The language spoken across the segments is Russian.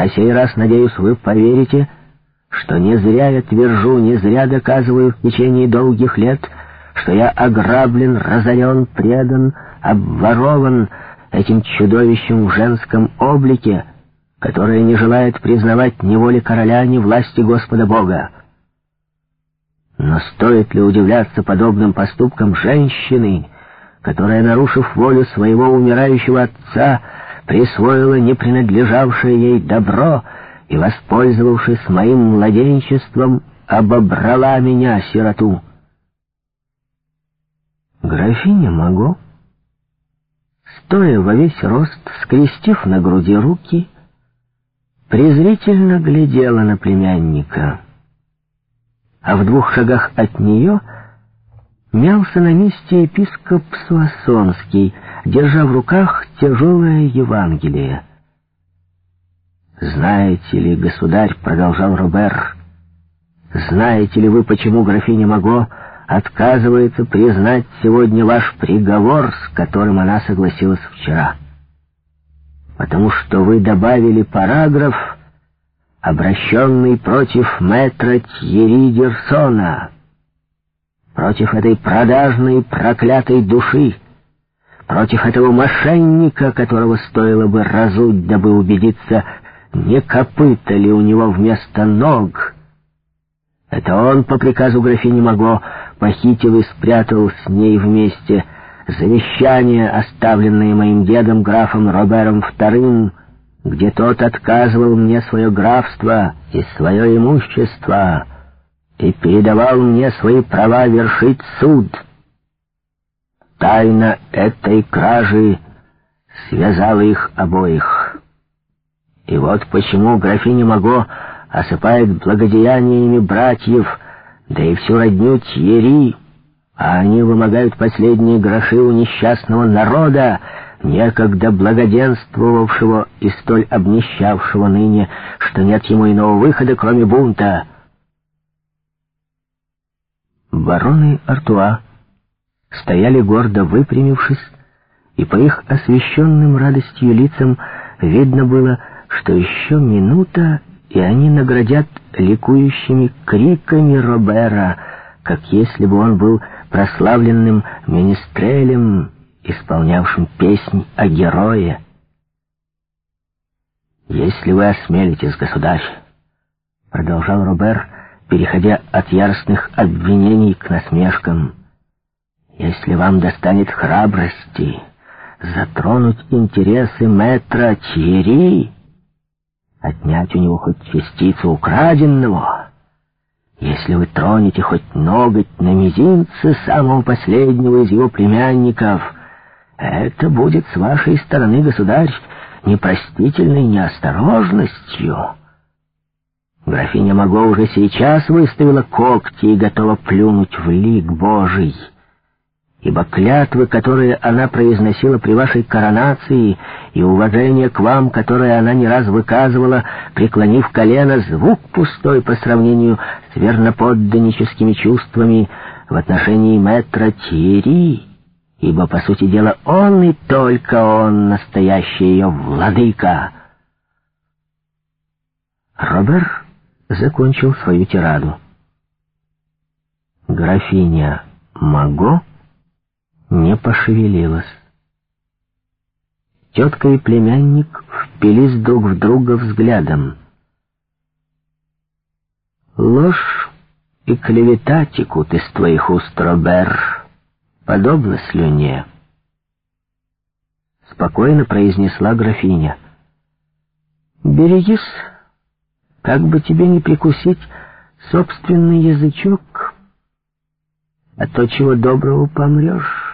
На сей раз, надеюсь, вы поверите, что не зря я твержу, не зря доказываю в течение долгих лет, что я ограблен, разорен, предан, обворован этим чудовищем в женском облике, которое не желает признавать ни воли короля, ни власти Господа Бога. Но стоит ли удивляться подобным поступкам женщины, которая, нарушив волю своего умирающего отца, присвоила не принадлежавшее ей добро и, воспользовавшись моим младенчеством, обобрала меня, сироту? Графиня Маго, стоя во весь рост, скрестив на груди руки, презрительно глядела на племянника — а в двух шагах от нее мялся на месте епископ Суассонский, держа в руках тяжелое Евангелие. «Знаете ли, государь, — продолжал Робер, — знаете ли вы, почему графиня Маго отказывается признать сегодня ваш приговор, с которым она согласилась вчера? Потому что вы добавили параграф, обращенный против мэтра Тьерри Дерсона, против этой продажной проклятой души, против этого мошенника, которого стоило бы разуть, дабы убедиться, не копыта ли у него вместо ног. Это он по приказу графини Маго похитил и спрятал с ней вместе завещание, оставленное моим дедом графом Робером II, где тот отказывал мне свое графство и свое имущество и передавал мне свои права вершить суд. Тайна этой кражи связала их обоих. И вот почему графиня Маго осыпает благодеяниями братьев, да и всю родню Тьери, а они вымогают последние гроши у несчастного народа, некогда благоденствовавшего и столь обнищавшего ныне, что нет ему иного выхода, кроме бунта. Бароны Артуа стояли гордо выпрямившись, и по их освещенным радостью лицам видно было, что еще минута, и они наградят ликующими криками Робера, как если бы он был прославленным министрелем, исполнявшим песнь о герое. «Если вы осмелитесь, государь», — продолжал Робер, переходя от яростных обвинений к насмешкам, «если вам достанет храбрости затронуть интересы мэтра Тьерри, отнять у него хоть частицу украденного, если вы тронете хоть ноготь на мизинце самого последнего из его племянников — это будет с вашей стороны, государь, непростительной неосторожностью. Графиня Маго уже сейчас выставила когти и готова плюнуть в лик Божий. Ибо клятвы, которые она произносила при вашей коронации, и уважение к вам, которое она не раз выказывала, преклонив колено, звук пустой по сравнению с верноподданническими чувствами в отношении мэтра Тири ибо, по сути дела, он и только он настоящий ее владыка. Робер закончил свою тираду. Графиня Маго не пошевелилась. Тетка и племянник впились друг в друга взглядом. Ложь и клевета текут из твоих уст, Робер, подобно слюне. Спокойно произнесла графиня. «Берегись, как бы тебе не прикусить собственный язычок, а то чего доброго помрешь».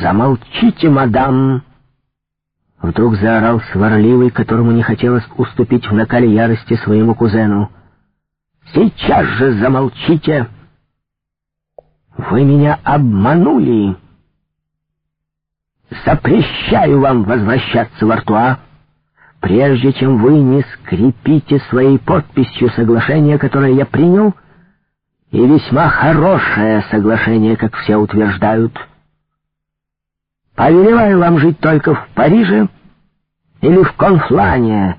«Замолчите, мадам!» Вдруг заорал сварливый, которому не хотелось уступить в накале ярости своему кузену. «Сейчас же замолчите!» Вы меня обманули. Запрещаю вам возвращаться в Артуа, прежде чем вы не скрепите своей подписью соглашение, которое я принял, и весьма хорошее соглашение, как все утверждают. Повелеваю вам жить только в Париже или в Конфлане,